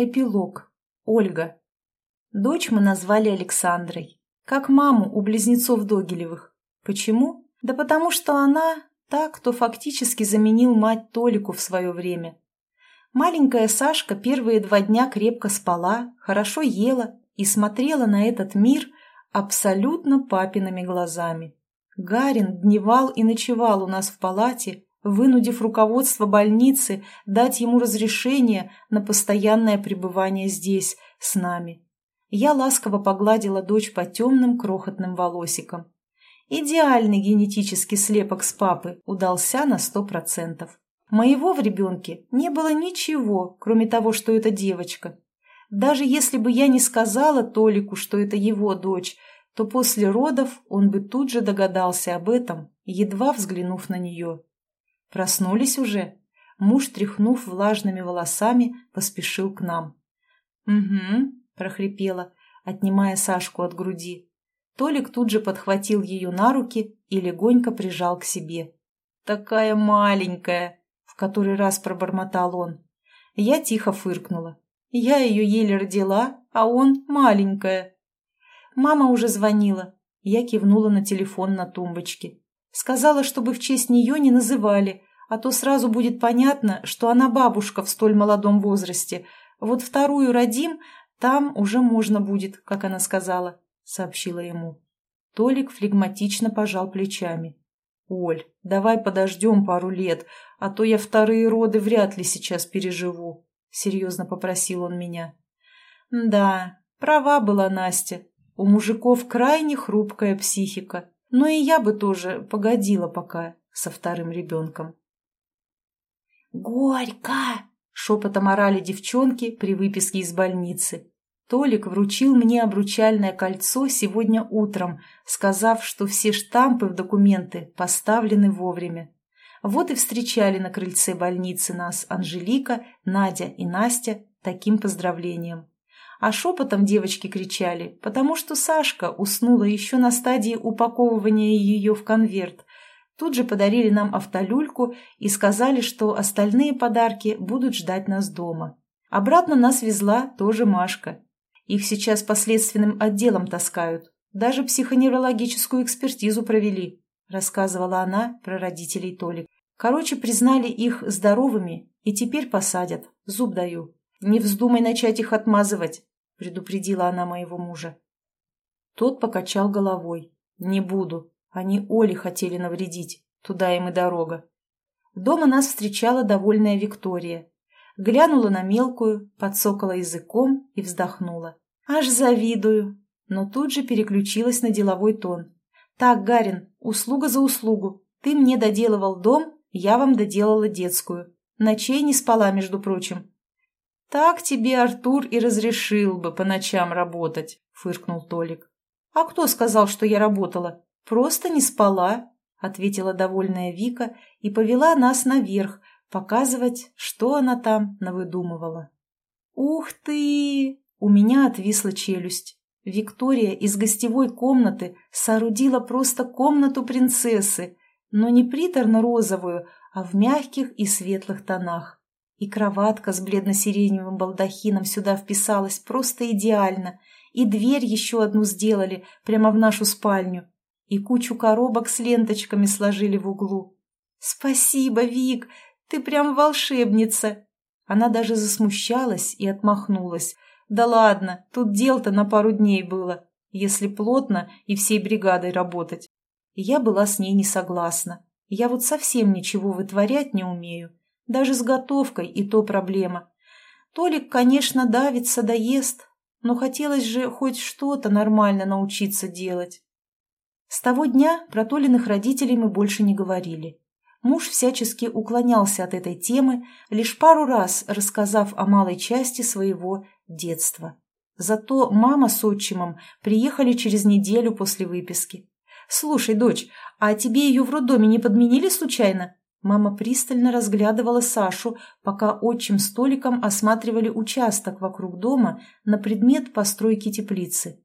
Эпилог. Ольга. Дочь мы назвали Александрой. Как маму у близнецов Догилевых. Почему? Да потому что она та, кто фактически заменил мать Толику в свое время. Маленькая Сашка первые два дня крепко спала, хорошо ела и смотрела на этот мир абсолютно папиными глазами. Гарин дневал и ночевал у нас в палате, вынудив руководство больницы дать ему разрешение на постоянное пребывание здесь, с нами. Я ласково погладила дочь по темным крохотным волосикам. Идеальный генетический слепок с папы удался на сто процентов. Моего в ребенке не было ничего, кроме того, что это девочка. Даже если бы я не сказала Толику, что это его дочь, то после родов он бы тут же догадался об этом, едва взглянув на нее. Проснулись уже? Муж, тряхнув влажными волосами, поспешил к нам. «Угу», — прохрипела, отнимая Сашку от груди. Толик тут же подхватил ее на руки и легонько прижал к себе. «Такая маленькая!» — в который раз пробормотал он. Я тихо фыркнула. Я ее еле родила, а он маленькая. Мама уже звонила. Я кивнула на телефон на тумбочке. Сказала, чтобы в честь нее не называли, а то сразу будет понятно, что она бабушка в столь молодом возрасте. Вот вторую родим, там уже можно будет, как она сказала, — сообщила ему. Толик флегматично пожал плечами. «Оль, давай подождем пару лет, а то я вторые роды вряд ли сейчас переживу», — серьезно попросил он меня. «Да, права была Настя. У мужиков крайне хрупкая психика. Но и я бы тоже погодила пока со вторым ребенком. «Горько!» — шепотом орали девчонки при выписке из больницы. Толик вручил мне обручальное кольцо сегодня утром, сказав, что все штампы в документы поставлены вовремя. Вот и встречали на крыльце больницы нас Анжелика, Надя и Настя таким поздравлением. А шепотом девочки кричали, потому что Сашка уснула еще на стадии упаковывания ее в конверт. Тут же подарили нам автолюльку и сказали, что остальные подарки будут ждать нас дома. Обратно нас везла тоже Машка. Их сейчас последственным отделом таскают. Даже психоневрологическую экспертизу провели, рассказывала она про родителей Толик. Короче, признали их здоровыми и теперь посадят, зуб даю. Не вздумай начать их отмазывать, предупредила она моего мужа. Тот покачал головой. «Не буду. Они Оле хотели навредить. Туда им и дорога». Дома нас встречала довольная Виктория. Глянула на мелкую, подсокала языком и вздохнула. «Аж завидую!» Но тут же переключилась на деловой тон. «Так, Гарин, услуга за услугу. Ты мне доделывал дом, я вам доделала детскую. Ночей не спала, между прочим. «Так тебе Артур и разрешил бы по ночам работать», — фыркнул Толик. «А кто сказал, что я работала? Просто не спала», — ответила довольная Вика и повела нас наверх, показывать, что она там навыдумывала. «Ух ты!» — у меня отвисла челюсть. Виктория из гостевой комнаты соорудила просто комнату принцессы, но не приторно-розовую, а в мягких и светлых тонах. И кроватка с бледно-сиреневым балдахином сюда вписалась просто идеально. И дверь еще одну сделали, прямо в нашу спальню. И кучу коробок с ленточками сложили в углу. «Спасибо, Вик, ты прям волшебница!» Она даже засмущалась и отмахнулась. «Да ладно, тут дел-то на пару дней было, если плотно и всей бригадой работать». я была с ней не согласна. Я вот совсем ничего вытворять не умею. Даже с готовкой и то проблема. Толик, конечно, давится, доест, но хотелось же хоть что-то нормально научиться делать. С того дня про Толиных родителей мы больше не говорили. Муж всячески уклонялся от этой темы, лишь пару раз рассказав о малой части своего детства. Зато мама с отчимом приехали через неделю после выписки. «Слушай, дочь, а тебе ее в роддоме не подменили случайно?» Мама пристально разглядывала Сашу, пока отчим столиком осматривали участок вокруг дома на предмет постройки теплицы.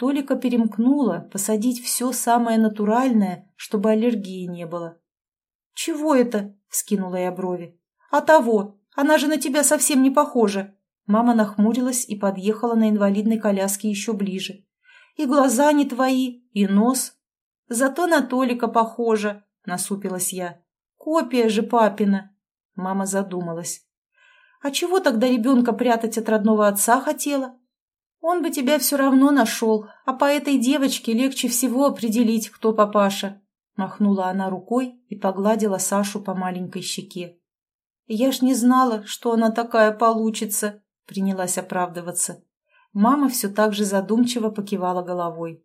Толика перемкнула посадить все самое натуральное, чтобы аллергии не было. «Чего это?» — вскинула я брови. «А того! Она же на тебя совсем не похожа!» Мама нахмурилась и подъехала на инвалидной коляске еще ближе. «И глаза не твои, и нос. Зато на Толика похоже», — насупилась я. «Копия же папина». Мама задумалась. «А чего тогда ребенка прятать от родного отца хотела? Он бы тебя все равно нашел, а по этой девочке легче всего определить, кто папаша». Махнула она рукой и погладила Сашу по маленькой щеке. «Я ж не знала, что она такая получится», — принялась оправдываться. Мама все так же задумчиво покивала головой.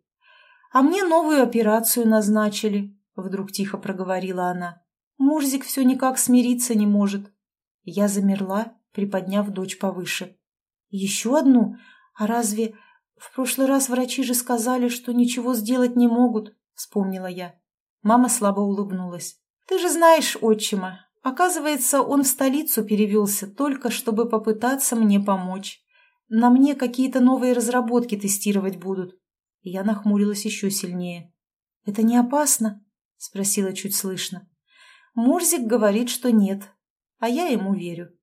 «А мне новую операцию назначили», — вдруг тихо проговорила она. «Мурзик все никак смириться не может». Я замерла, приподняв дочь повыше. «Еще одну? А разве... В прошлый раз врачи же сказали, что ничего сделать не могут», — вспомнила я. Мама слабо улыбнулась. «Ты же знаешь отчима. Оказывается, он в столицу перевелся только, чтобы попытаться мне помочь. На мне какие-то новые разработки тестировать будут». Я нахмурилась еще сильнее. «Это не опасно?» — спросила чуть слышно. Мурзик говорит, что нет, а я ему верю.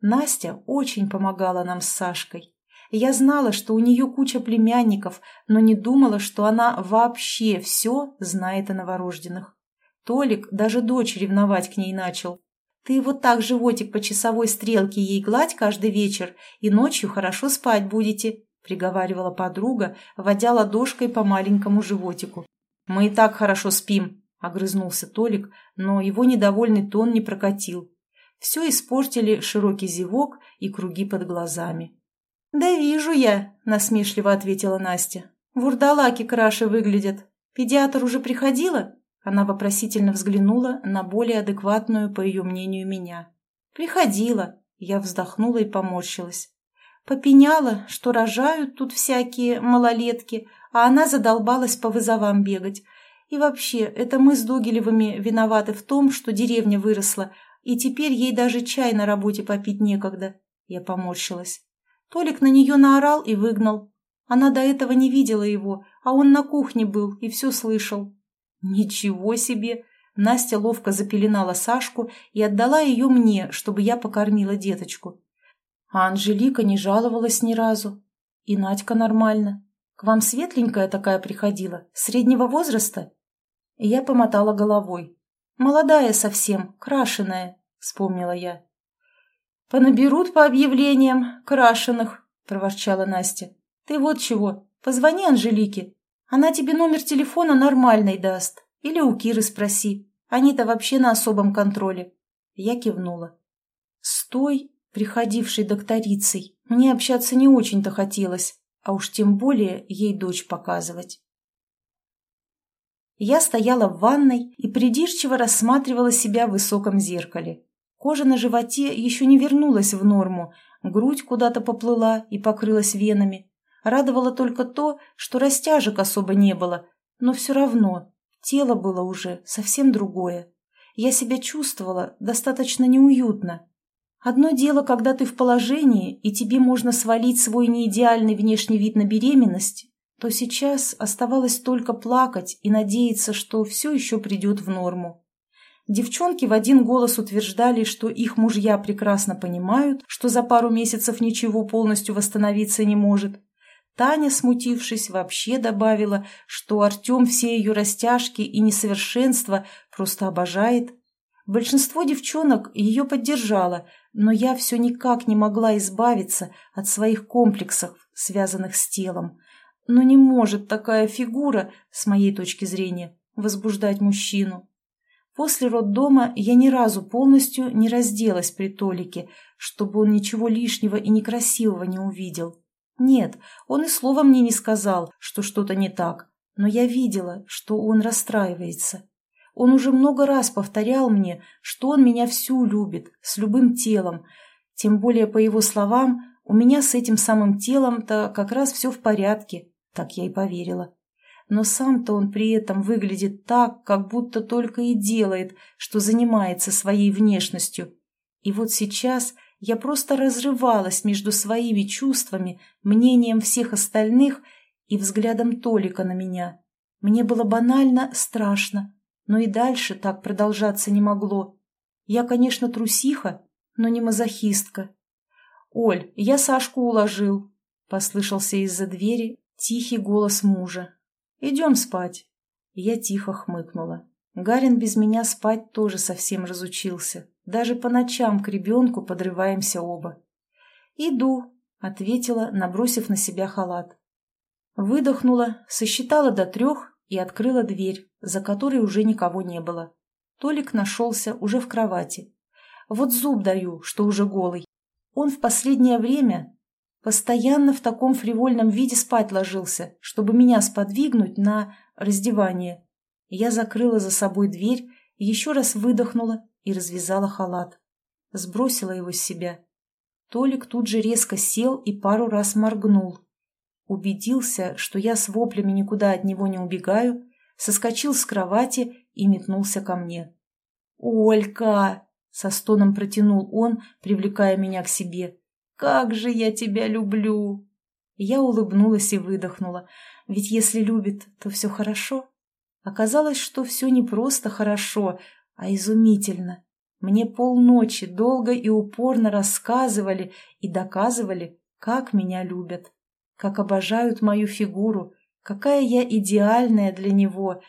Настя очень помогала нам с Сашкой. Я знала, что у нее куча племянников, но не думала, что она вообще все знает о новорожденных. Толик даже дочь ревновать к ней начал. «Ты вот так животик по часовой стрелке ей гладь каждый вечер, и ночью хорошо спать будете», — приговаривала подруга, водя ладошкой по маленькому животику. «Мы и так хорошо спим», — огрызнулся Толик, но его недовольный тон не прокатил. Все испортили широкий зевок и круги под глазами. «Да вижу я», — насмешливо ответила Настя. «Вурдалаки краше выглядят. Педиатр уже приходила?» Она вопросительно взглянула на более адекватную, по ее мнению, меня. «Приходила», — я вздохнула и поморщилась. Попеняла, что рожают тут всякие малолетки, а она задолбалась по вызовам бегать. И вообще, это мы с Дугелевыми виноваты в том, что деревня выросла, и теперь ей даже чай на работе попить некогда. Я поморщилась. Толик на нее наорал и выгнал. Она до этого не видела его, а он на кухне был и все слышал. Ничего себе! Настя ловко запеленала Сашку и отдала ее мне, чтобы я покормила деточку. А Анжелика не жаловалась ни разу. И Надька нормально. К вам светленькая такая приходила, среднего возраста? Я помотала головой. Молодая совсем, крашеная, вспомнила я. «Понаберут по объявлениям крашеных», — проворчала Настя. «Ты вот чего, позвони Анжелике. Она тебе номер телефона нормальный даст. Или у Киры спроси. Они-то вообще на особом контроле». Я кивнула. «С той, приходившей докторицей, мне общаться не очень-то хотелось, а уж тем более ей дочь показывать». Я стояла в ванной и придирчиво рассматривала себя в высоком зеркале. Кожа на животе еще не вернулась в норму, грудь куда-то поплыла и покрылась венами. Радовало только то, что растяжек особо не было, но все равно тело было уже совсем другое. Я себя чувствовала достаточно неуютно. Одно дело, когда ты в положении, и тебе можно свалить свой неидеальный внешний вид на беременность, то сейчас оставалось только плакать и надеяться, что все еще придет в норму. Девчонки в один голос утверждали, что их мужья прекрасно понимают, что за пару месяцев ничего полностью восстановиться не может. Таня, смутившись, вообще добавила, что Артем все ее растяжки и несовершенства просто обожает. Большинство девчонок ее поддержало, но я все никак не могла избавиться от своих комплексов, связанных с телом. Но не может такая фигура, с моей точки зрения, возбуждать мужчину. После роддома я ни разу полностью не разделась при Толике, чтобы он ничего лишнего и некрасивого не увидел. Нет, он и слова мне не сказал, что что-то не так, но я видела, что он расстраивается. Он уже много раз повторял мне, что он меня всю любит, с любым телом. Тем более, по его словам, у меня с этим самым телом-то как раз все в порядке. Так я и поверила но сам-то он при этом выглядит так, как будто только и делает, что занимается своей внешностью. И вот сейчас я просто разрывалась между своими чувствами, мнением всех остальных и взглядом Толика на меня. Мне было банально страшно, но и дальше так продолжаться не могло. Я, конечно, трусиха, но не мазохистка. «Оль, я Сашку уложил», — послышался из-за двери тихий голос мужа. «Идем спать». Я тихо хмыкнула. Гарин без меня спать тоже совсем разучился. Даже по ночам к ребенку подрываемся оба. «Иду», — ответила, набросив на себя халат. Выдохнула, сосчитала до трех и открыла дверь, за которой уже никого не было. Толик нашелся уже в кровати. Вот зуб даю, что уже голый. Он в последнее время постоянно в таком фривольном виде спать ложился, чтобы меня сподвигнуть на раздевание. Я закрыла за собой дверь, еще раз выдохнула и развязала халат. Сбросила его с себя. Толик тут же резко сел и пару раз моргнул. Убедился, что я с воплями никуда от него не убегаю, соскочил с кровати и метнулся ко мне. «Олька!» — со стоном протянул он, привлекая меня к себе. «Как же я тебя люблю!» Я улыбнулась и выдохнула. Ведь если любит, то все хорошо. Оказалось, что все не просто хорошо, а изумительно. Мне полночи долго и упорно рассказывали и доказывали, как меня любят, как обожают мою фигуру, какая я идеальная для него,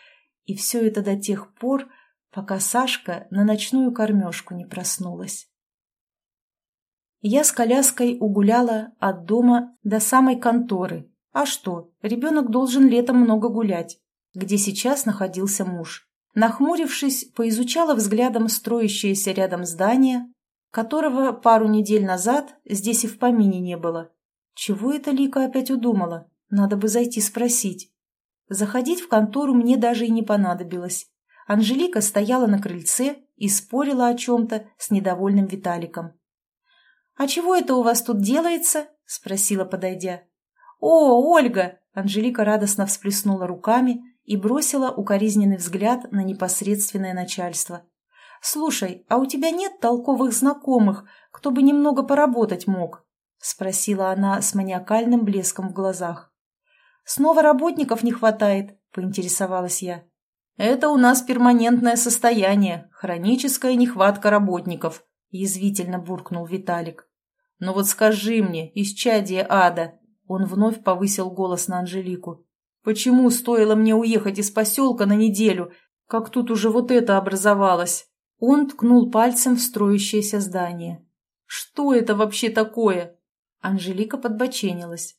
и все это до тех пор, пока Сашка на ночную кормежку не проснулась. Я с коляской угуляла от дома до самой конторы. А что, ребенок должен летом много гулять где сейчас находился муж. Нахмурившись, поизучала взглядом строящееся рядом здание, которого пару недель назад здесь и в помине не было. Чего это Лика опять удумала? Надо бы зайти спросить. Заходить в контору мне даже и не понадобилось. Анжелика стояла на крыльце и спорила о чем-то с недовольным Виталиком. «А чего это у вас тут делается?» – спросила, подойдя. «О, Ольга!» – Анжелика радостно всплеснула руками и бросила укоризненный взгляд на непосредственное начальство. «Слушай, а у тебя нет толковых знакомых, кто бы немного поработать мог?» — спросила она с маниакальным блеском в глазах. «Снова работников не хватает?» — поинтересовалась я. «Это у нас перманентное состояние, хроническая нехватка работников», — язвительно буркнул Виталик. «Ну вот скажи мне, исчадие ада!» Он вновь повысил голос на Анжелику. Почему стоило мне уехать из поселка на неделю, как тут уже вот это образовалось? Он ткнул пальцем в строящееся здание. Что это вообще такое? Анжелика подбоченилась.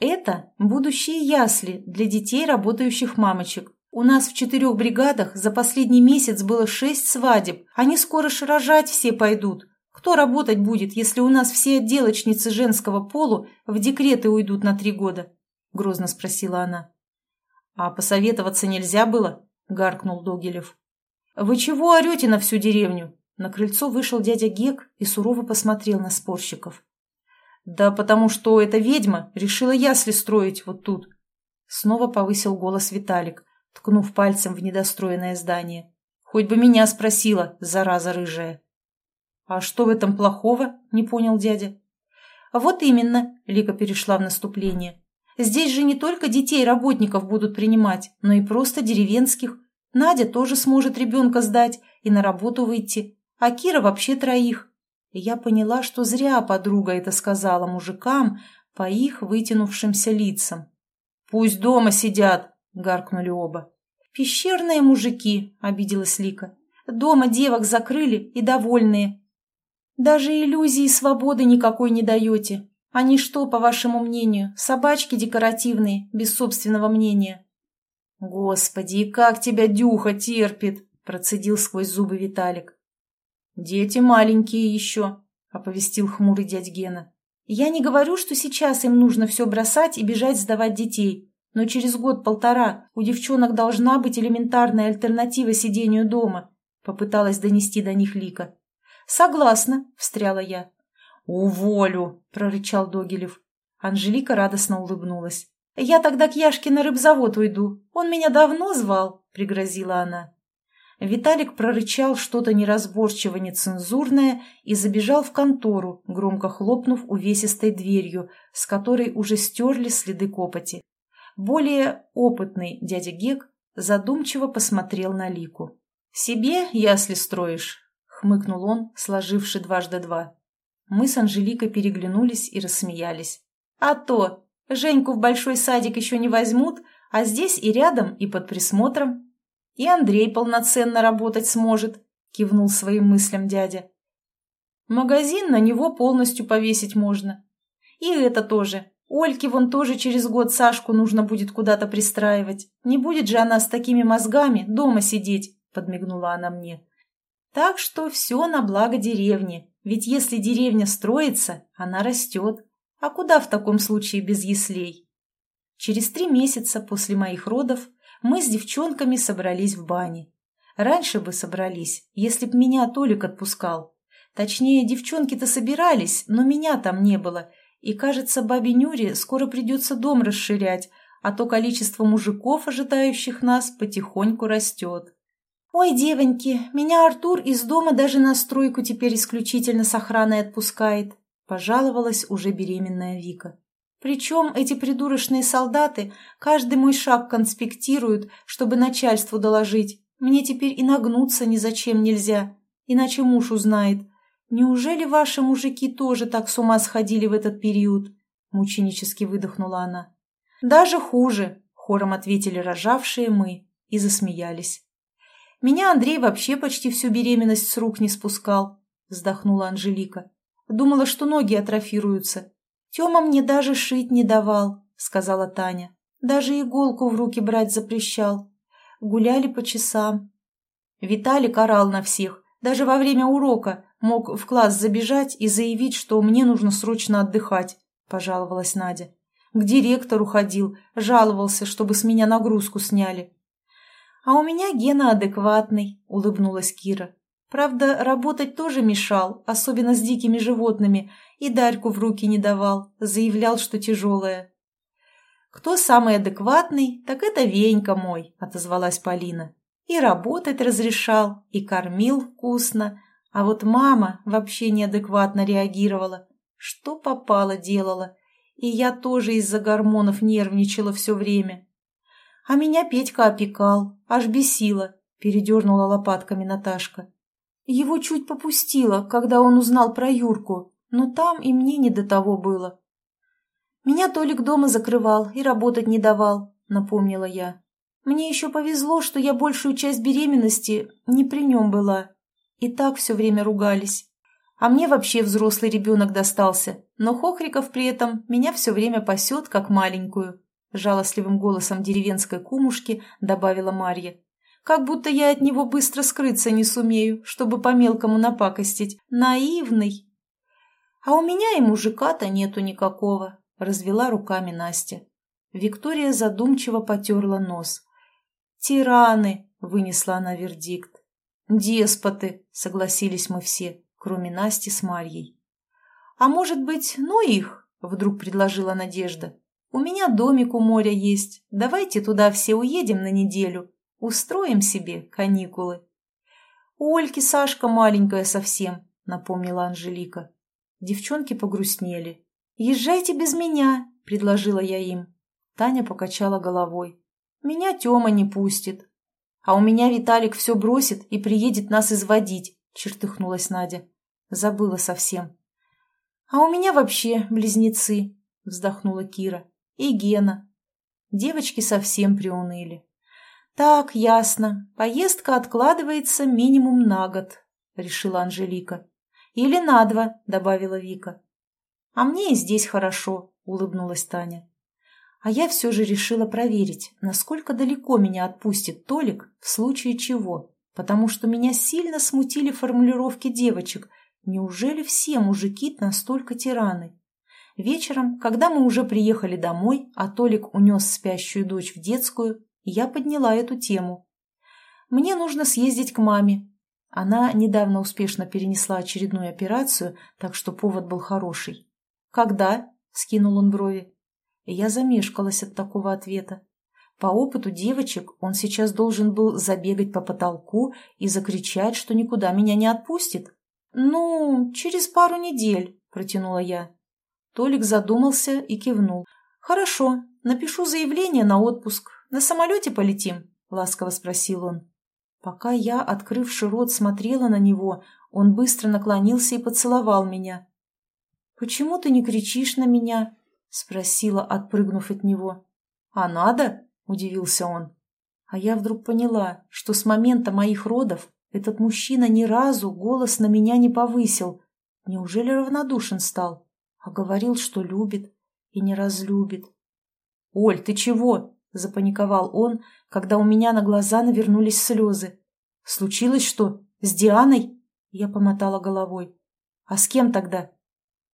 Это будущие ясли для детей, работающих мамочек. У нас в четырех бригадах за последний месяц было шесть свадеб. Они скоро рожать все пойдут. Кто работать будет, если у нас все отделочницы женского полу в декреты уйдут на три года? Грозно спросила она. «А посоветоваться нельзя было?» — гаркнул Догилев. «Вы чего орете на всю деревню?» На крыльцо вышел дядя Гек и сурово посмотрел на спорщиков. «Да потому что эта ведьма решила ясли строить вот тут». Снова повысил голос Виталик, ткнув пальцем в недостроенное здание. «Хоть бы меня спросила, зараза рыжая». «А что в этом плохого?» — не понял дядя. «Вот именно», — Лика перешла в наступление. Здесь же не только детей работников будут принимать, но и просто деревенских. Надя тоже сможет ребенка сдать и на работу выйти, а Кира вообще троих. Я поняла, что зря подруга это сказала мужикам по их вытянувшимся лицам. «Пусть дома сидят!» — гаркнули оба. «Пещерные мужики!» — обиделась Лика. «Дома девок закрыли и довольные. Даже иллюзии свободы никакой не даете. Они что, по вашему мнению, собачки декоративные, без собственного мнения? Господи, и как тебя Дюха терпит, процедил сквозь зубы Виталик. Дети маленькие еще, оповестил хмурый дядь Гена. Я не говорю, что сейчас им нужно все бросать и бежать сдавать детей, но через год-полтора у девчонок должна быть элементарная альтернатива сидению дома, попыталась донести до них Лика. Согласна, встряла я. «Уволю!» – прорычал Догилев. Анжелика радостно улыбнулась. «Я тогда к Яшке на рыбзавод уйду. Он меня давно звал», – пригрозила она. Виталик прорычал что-то неразборчиво нецензурное и забежал в контору, громко хлопнув увесистой дверью, с которой уже стерли следы копоти. Более опытный дядя Гек задумчиво посмотрел на Лику. «Себе ясли строишь?» — хмыкнул он, сложивший дважды два. Мы с Анжеликой переглянулись и рассмеялись. «А то! Женьку в большой садик еще не возьмут, а здесь и рядом, и под присмотром. И Андрей полноценно работать сможет», — кивнул своим мыслям дядя. «Магазин на него полностью повесить можно. И это тоже. Ольке вон тоже через год Сашку нужно будет куда-то пристраивать. Не будет же она с такими мозгами дома сидеть», — подмигнула она мне. «Так что все на благо деревни, ведь если деревня строится, она растет. А куда в таком случае без яслей?» Через три месяца после моих родов мы с девчонками собрались в бане. Раньше бы собрались, если б меня Толик отпускал. Точнее, девчонки-то собирались, но меня там не было — и, кажется, бабе Нюре скоро придется дом расширять, а то количество мужиков, ожидающих нас, потихоньку растет. «Ой, девоньки, меня Артур из дома даже на стройку теперь исключительно с охраной отпускает», – пожаловалась уже беременная Вика. «Причем эти придурочные солдаты каждый мой шаг конспектируют, чтобы начальству доложить. Мне теперь и нагнуться ни зачем нельзя, иначе муж узнает. «Неужели ваши мужики тоже так с ума сходили в этот период?» – мученически выдохнула она. «Даже хуже», – хором ответили рожавшие мы и засмеялись. «Меня Андрей вообще почти всю беременность с рук не спускал», – вздохнула Анжелика. «Думала, что ноги атрофируются. Тёма мне даже шить не давал», – сказала Таня. «Даже иголку в руки брать запрещал. Гуляли по часам». Виталик орал на всех, даже во время урока, Мог в класс забежать и заявить, что мне нужно срочно отдыхать, пожаловалась Надя. К директору ходил, жаловался, чтобы с меня нагрузку сняли. А у меня Гена адекватный, улыбнулась Кира. Правда, работать тоже мешал, особенно с дикими животными, и Дарьку в руки не давал, заявлял, что тяжелая. «Кто самый адекватный, так это Венька мой», — отозвалась Полина. «И работать разрешал, и кормил вкусно, а вот мама вообще неадекватно реагировала. Что попало делала. И я тоже из-за гормонов нервничала все время. А меня Петька опекал, аж бесила, передернула лопатками Наташка. Его чуть попустило, когда он узнал про Юрку, но там и мне не до того было. Меня Толик дома закрывал и работать не давал, напомнила я. Мне еще повезло, что я большую часть беременности не при нем была, и так все время ругались. А мне вообще взрослый ребенок достался, но Хохриков при этом меня все время пасет, как маленькую. Жалостливым голосом деревенской кумушки добавила Марья. Как будто я от него быстро скрыться не сумею, чтобы по-мелкому напакостить. Наивный. А у меня и мужика-то нету никакого, развела руками Настя. Виктория задумчиво потерла нос. «Тираны!» — вынесла она вердикт. «Деспоты», — согласились мы все, кроме Насти с Марьей. «А может быть, ну их?» — вдруг предложила Надежда. «У меня домик у моря есть. Давайте туда все уедем на неделю. Устроим себе каникулы». «У Ольки Сашка маленькая совсем», — напомнила Анжелика. Девчонки погрустнели. «Езжайте без меня», — предложила я им. Таня покачала головой. «Меня Тёма не пустит. А у меня Виталик все бросит и приедет нас изводить, чертыхнулась Надя. Забыла совсем. А у меня вообще близнецы, вздохнула Кира. И Гена. Девочки совсем приуныли. Так, ясно. Поездка откладывается минимум на год, решила Анжелика. Или на два, добавила Вика. А мне и здесь хорошо, улыбнулась Таня. А я все же решила проверить, насколько далеко меня отпустит Толик в случае чего, потому что меня сильно смутили формулировки девочек. Неужели все мужики настолько тираны? Вечером, когда мы уже приехали домой, а Толик унес спящую дочь в детскую, я подняла эту тему. Мне нужно съездить к маме. Она недавно успешно перенесла очередную операцию, так что повод был хороший. «Когда?» — скинул он брови. Я замешкалась от такого ответа. По опыту девочек он сейчас должен был забегать по потолку и закричать, что никуда меня не отпустит. «Ну, через пару недель», — протянула я. Толик задумался и кивнул. «Хорошо, напишу заявление на отпуск. На самолете полетим?» — ласково спросил он. Пока я, открывши рот, смотрела на него, он быстро наклонился и поцеловал меня. почему ты не кричишь на меня?» — спросила, отпрыгнув от него. «А надо?» — удивился он. А я вдруг поняла, что с момента моих родов этот мужчина ни разу голос на меня не повысил. Неужели равнодушен стал? А говорил, что любит и не разлюбит. «Оль, ты чего?» — запаниковал он, когда у меня на глаза навернулись слезы. «Случилось что? С Дианой?» Я помотала головой. «А с кем тогда?»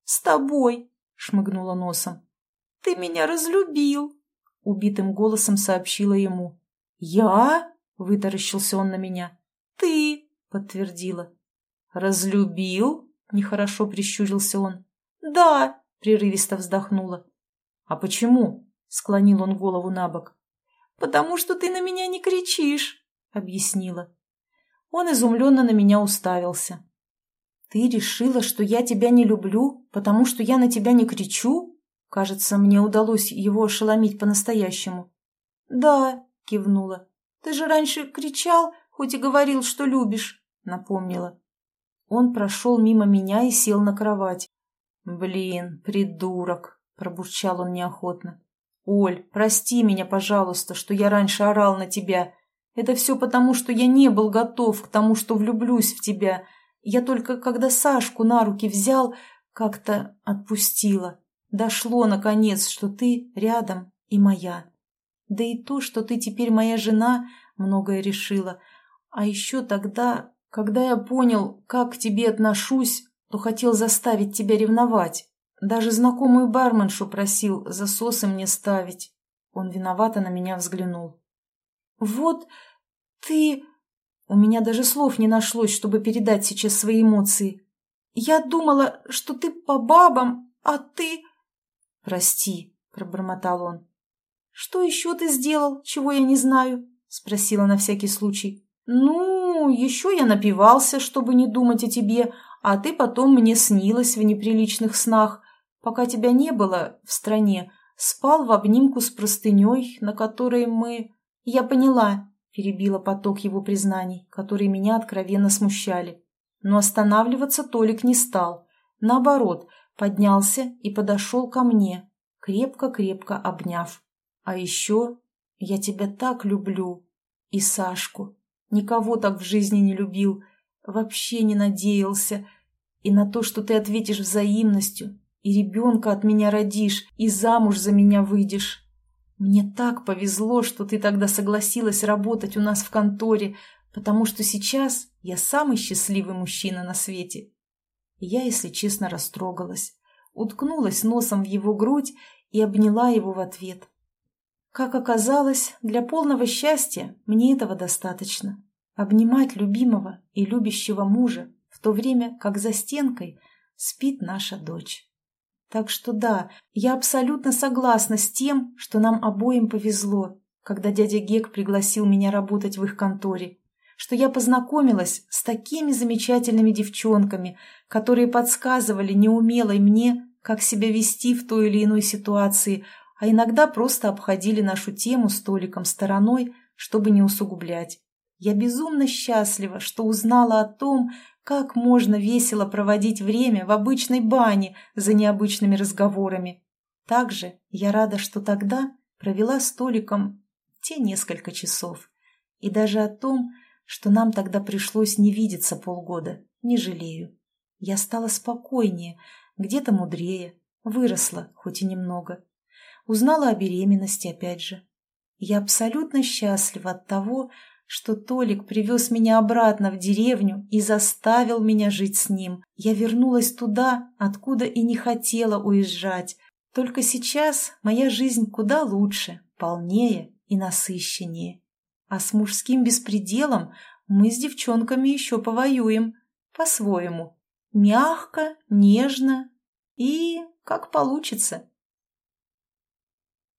«С тобой», — шмыгнула носом. «Ты меня разлюбил», — убитым голосом сообщила ему. «Я?» — вытаращился он на меня. «Ты!» — подтвердила. «Разлюбил?» — нехорошо прищурился он. «Да!» — прерывисто вздохнула. «А почему?» — склонил он голову на бок. «Потому что ты на меня не кричишь», — объяснила. Он изумленно на меня уставился. «Ты решила, что я тебя не люблю, потому что я на тебя не кричу?» Кажется, мне удалось его ошеломить по-настоящему. «Да», — кивнула. «Ты же раньше кричал, хоть и говорил, что любишь», — напомнила. Он прошел мимо меня и сел на кровать. «Блин, придурок!» — пробурчал он неохотно. «Оль, прости меня, пожалуйста, что я раньше орал на тебя. Это все потому, что я не был готов к тому, что влюблюсь в тебя. Я только, когда Сашку на руки взял, как-то отпустила. Дошло, наконец, что ты рядом и моя. Да и то, что ты теперь моя жена, многое решила. А еще тогда, когда я понял, как к тебе отношусь, то хотел заставить тебя ревновать. Даже знакомую барменшу просил засосы мне ставить. Он виновато на меня взглянул. «Вот ты...» У меня даже слов не нашлось, чтобы передать сейчас свои эмоции. «Я думала, что ты по бабам, а ты...» «Прости», — пробормотал он. «Что еще ты сделал, чего я не знаю?» — спросила на всякий случай. «Ну, еще я напивался, чтобы не думать о тебе, а ты потом мне снилась в неприличных снах. Пока тебя не было в стране, спал в обнимку с простыней, на которой мы...» «Я поняла», — перебила поток его признаний, которые меня откровенно смущали. Но останавливаться Толик не стал. Наоборот, поднялся и подошел ко мне, крепко-крепко обняв. «А еще я тебя так люблю. И Сашку. Никого так в жизни не любил. Вообще не надеялся. И на то, что ты ответишь взаимностью, и ребенка от меня родишь, и замуж за меня выйдешь. Мне так повезло, что ты тогда согласилась работать у нас в конторе, потому что сейчас я самый счастливый мужчина на свете. Я, если честно, растрогалась, уткнулась носом в его грудь и обняла его в ответ. Как оказалось, для полного счастья мне этого достаточно. Обнимать любимого и любящего мужа, в то время как за стенкой спит наша дочь. Так что да, я абсолютно согласна с тем, что нам обоим повезло, когда дядя Гек пригласил меня работать в их конторе, что я познакомилась с такими замечательными девчонками, которые подсказывали неумелой мне, как себя вести в той или иной ситуации, а иногда просто обходили нашу тему столиком стороной, чтобы не усугублять. Я безумно счастлива, что узнала о том, как можно весело проводить время в обычной бане за необычными разговорами. Также я рада, что тогда провела столиком те несколько часов. И даже о том, что нам тогда пришлось не видеться полгода, не жалею. Я стала спокойнее, где-то мудрее, выросла, хоть и немного. Узнала о беременности опять же. Я абсолютно счастлива от того, что Толик привез меня обратно в деревню и заставил меня жить с ним. Я вернулась туда, откуда и не хотела уезжать. Только сейчас моя жизнь куда лучше, полнее и насыщеннее. А с мужским беспределом мы с девчонками еще повоюем. По-своему. Мягко, нежно и как получится.